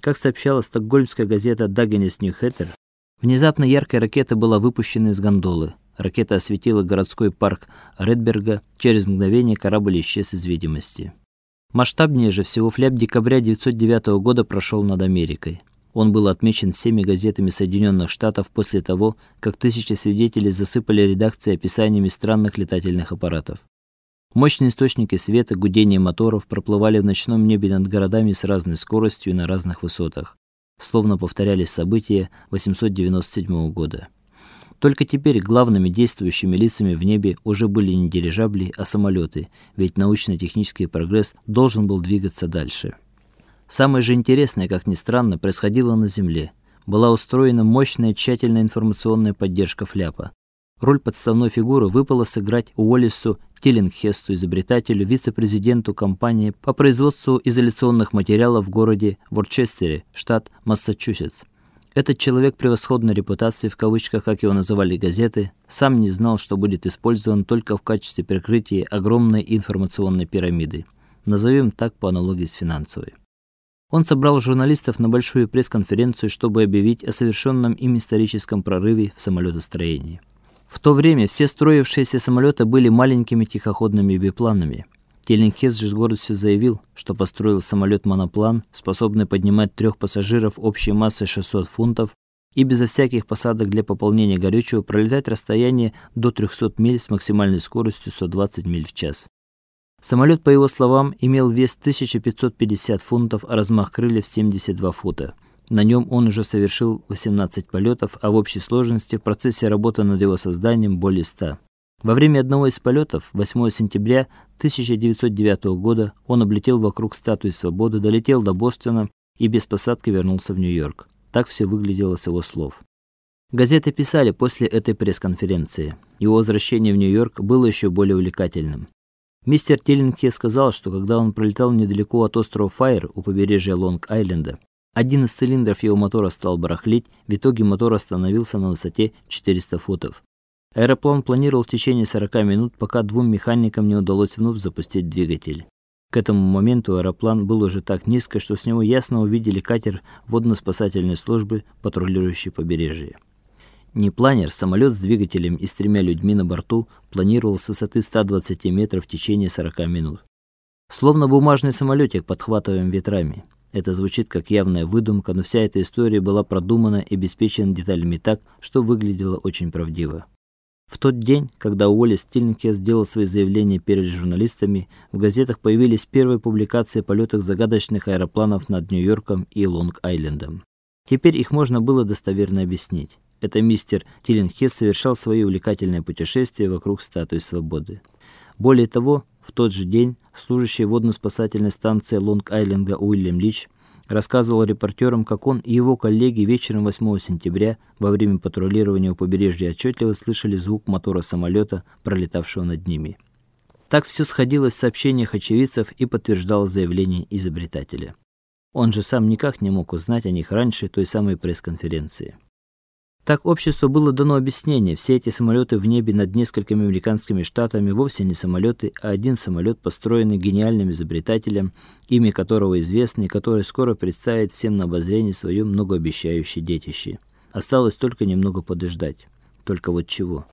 Как сообщала стокгольмская газета Dagens Nyheter, внезапно яркая ракета была выпущена из гондолы. Ракета осветила городской парк Редберга, через мгновение корабль исчез из видимости. Масштабнее же всего фляп декабря 1909 года прошел над Америкой. Он был отмечен всеми газетами Соединенных Штатов после того, как тысячи свидетелей засыпали редакции описаниями странных летательных аппаратов. Мощные источники света, гудение моторов проплывали в ночном небе над городами с разной скоростью и на разных высотах, словно повторялись события 897 года. Только теперь главными действующими лицами в небе уже были не дирижабли, а самолеты, ведь научно-технический прогресс должен был двигаться дальше. Самое же интересное, как ни странно, происходило на земле. Была устроена мощная тщательная информационная поддержка фляпа. Роль подставной фигуры выпало сыграть Уоллису Тиллингхесту, изобретателю, вице-президенту компании по производству изоляционных материалов в городе Ворчестере, штат Массачусетс. Этот человек превосходной репутации в кавычках, как его называли газеты, сам не знал, что будет использован только в качестве прикрытия огромной информационной пирамиды. Назовем так по аналогии с финансовой. Он собрал журналистов на большую пресс-конференцию, чтобы объявить о совершенном им историческом прорыве в самолетостроении. В то время все строившиеся самолеты были маленькими тихоходными бипланами. Теленкес же с гордостью заявил, что построил самолет-моноплан, способный поднимать трех пассажиров общей массой 600 фунтов и безо всяких посадок для пополнения горючего пролетать расстояние до 300 миль с максимальной скоростью 120 миль в час. Самолет, по его словам, имел вес 1550 фунтов, а размах крыльев 72 фута. На нем он уже совершил 18 полетов, а в общей сложности в процессе работы над его созданием более 100. Во время одного из полетов, 8 сентября 1909 года, он облетел вокруг статуи Свободы, долетел до Бостона и без посадки вернулся в Нью-Йорк. Так все выглядело с его слов. Газеты писали после этой пресс-конференции. Его возвращение в Нью-Йорк было еще более увлекательным. Мистер Тиллинге сказал, что когда он пролетал недалеко от острова Файр у побережья Лонг-Айленда, один из цилиндров его мотора стал барахлить, в итоге мотор остановился на высоте 400 футов. Аэроплан планировал в течение 40 минут, пока двум механикам не удалось вновь запустить двигатель. К этому моменту аэроплан был уже так низко, что с него ясно увидели катер водно-спасательной службы, патрулирующий побережье. Не планер, самолет с двигателем и с тремя людьми на борту планировал с высоты 120 метров в течение 40 минут. Словно бумажный самолетик, подхватываем ветрами. Это звучит как явная выдумка, но вся эта история была продумана и обеспечена деталями так, что выглядело очень правдиво. В тот день, когда Уоллес Тильнке сделал свои заявления перед журналистами, в газетах появились первые публикации о полетах загадочных аэропланов над Нью-Йорком и Лонг-Айлендом. Теперь их можно было достоверно объяснить. Это мистер Тиллингхес совершал свои увлекательные путешествия вокруг статуи Свободы. Более того, в тот же день служащий водно-спасательной станции Лонг-Айленда Уильям Лич рассказывал репортерам, как он и его коллеги вечером 8 сентября во время патрулирования у побережья отчетливо слышали звук мотора самолета, пролетавшего над ними. Так все сходилось в сообщениях очевидцев и подтверждалось заявление изобретателя. Он же сам никак не мог узнать о них раньше той самой пресс-конференции. Так обществу было дано объяснение: все эти самолеты в небе над несколькими американскими штатами вовсе не самолеты, а один самолет, построенный гениальным изобретателем, имя которого известно и который скоро представит всем на обозрение свое многообещающее детище. Осталось только немного подождать. Только вот чего?